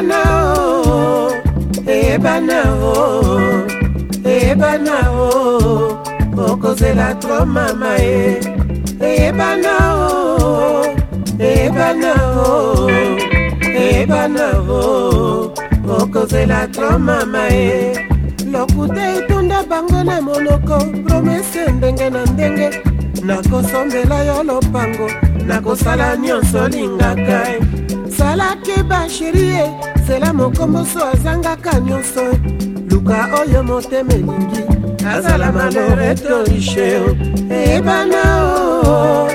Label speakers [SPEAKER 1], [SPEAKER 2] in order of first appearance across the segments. [SPEAKER 1] eyebana o eyebana o eyebana o okozela tro mama e eyebana o eyebana o eyebana o okozela tro mama e lokuta etunda bango na monoko promese ndenge na ndenge nakosombela yo lopango nakosala nyonso lingaka e ezalaki basheri ye zela mokomboso azangaka nyonso luka oyo motema elingi azala malere to riche eyebana o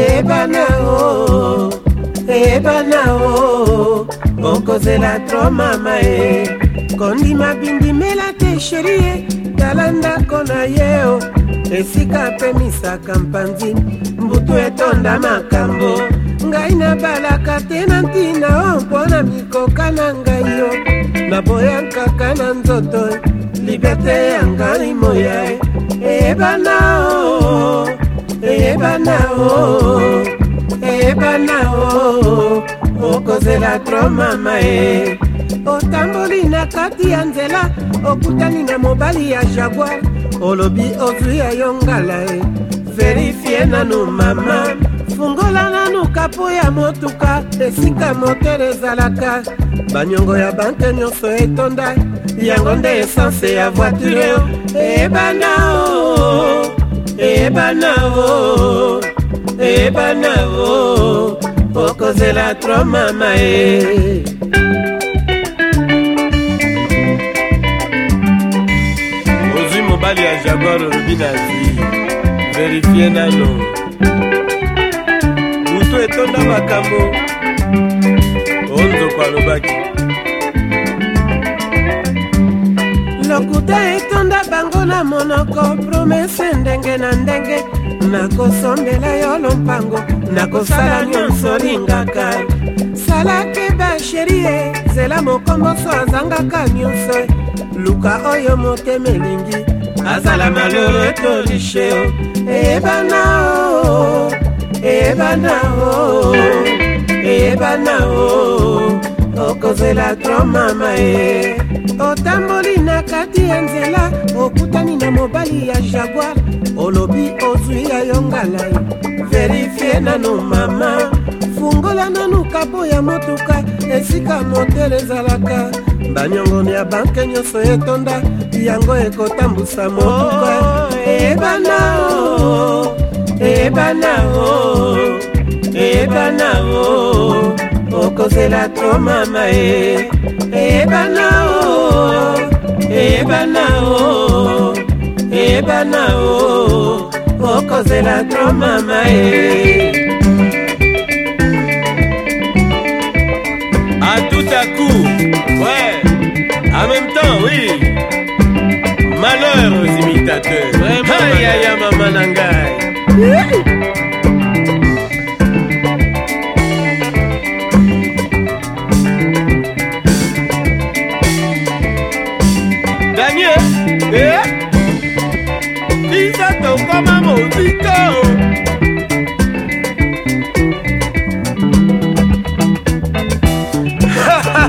[SPEAKER 1] eyebana o eyebana o okozela tro mama ye kondima bindimela te sheri ye tala ndako na ye o esika apemisaka mpanzi mbutu etonda makambo ngai nabalaka te na ntina o mpo na mikoka na ngai yo naboyakaka na nzoto libete ya ngai moya eyebana o eyebana o eyebana o okozela tro mama e otamboli na kati ya nzela okutani na mobali ya jaguar olobi ozwi ya yo ngala e verifie nanu mama fungola nanu kapo ya motuka esika motere ezalaka baniongo ya banke nyonso etonda yango nde esanse ya voiture eyebana o eyebana o eyebana o okozela tro mama e ozwi mobali ya jaguar olobi na vi verifie nano moto etonda makambo onzoko alobaki lokuta etonda bango na monoko promese ndenge na ndenge nakosombela yo lompango nakosala nyonso lingaka salaki basherie zela mokomboso azangaka nyonso luka oyo motema elingi azala malheureux to licheo eyebana o eyebana o eyebana o okozela tro mama e otamboli na kati ya nzela okutani na mobali ya jaguar olobi ozwi ya yo ngalai verifie nano mama fungola nanu kapo ya motuka esika motele ezalaka banyongoni ya banke nyonso etonda yango ekotambusa motuka oh, eyebana o eyebana o eyebana o okozela tro mama e eyebana o eyebana o eyebana o okozela tro mama e láyé ẹ́ eh?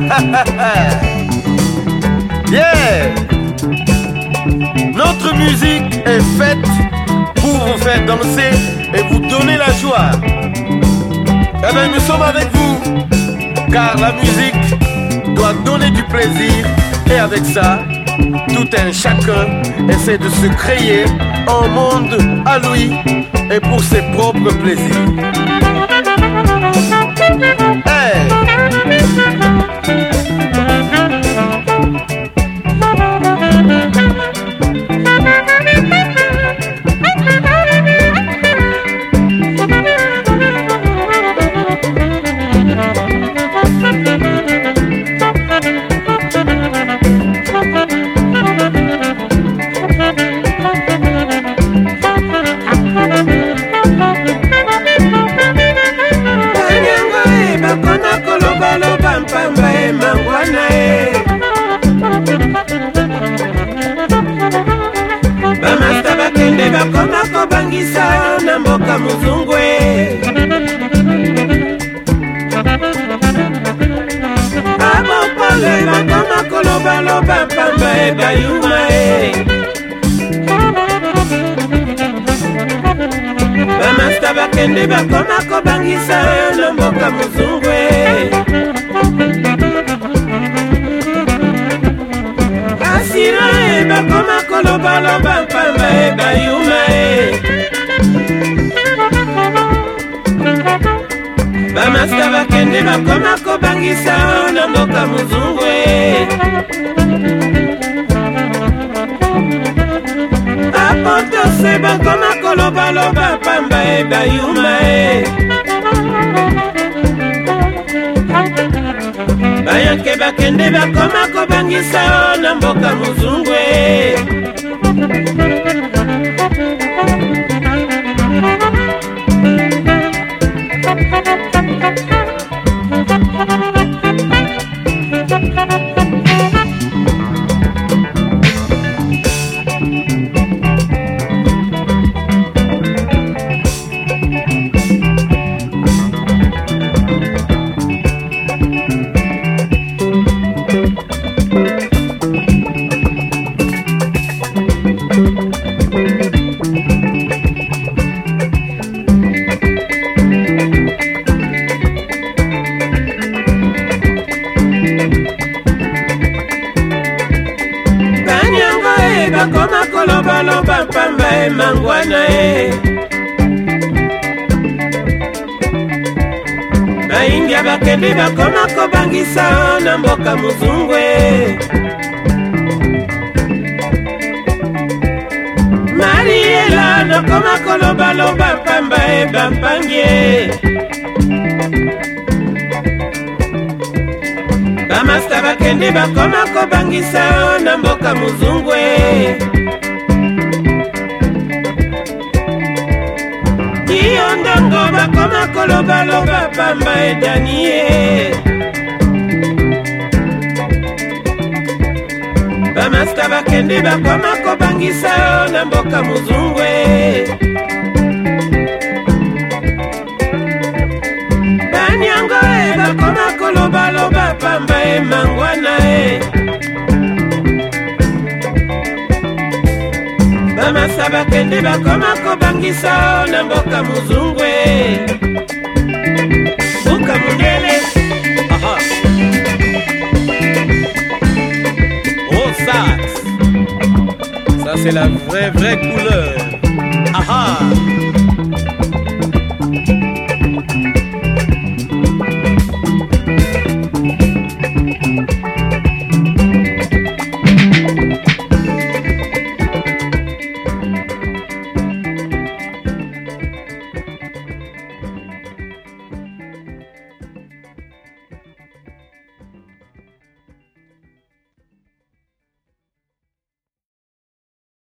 [SPEAKER 1] yeah! Notre musique est faite pour vous faire danser et vous donner la joie. Eh bien, nous sommes avec vous, car la musique doit donner du plaisir et avec ça, tout un chacun essaie de se créer un monde à lui et pour ses propres plaisirs. e bayuma e bamasta bakende bakoma kobangisa oyo na mboka mozungu e asira e bakoma kolobaloba mpamba e bayuma e bamasta bakende bakoma kobangisa oyo na mboka mozungu e bayuma e bayoke bakende bakoma kobangisa o na mboka mozungu ya bakebi bakoma kobangisa na mboka mozungwe mariela nakoma kolobaloba pamba e bampangie bamasta bakende bakoma kobangisa na mboka mozungwe bango bakoma kolobaloba pamba edani ye bamasta bakende bakoma kobangisa yo na mboka mozungwe baniango e bakoma kolobaloba pamba e mangwana e bamasta bakende bakoma mungisa na mboka muzungwe buka aha oh ça, ça c'est la vraie vraie couleur aha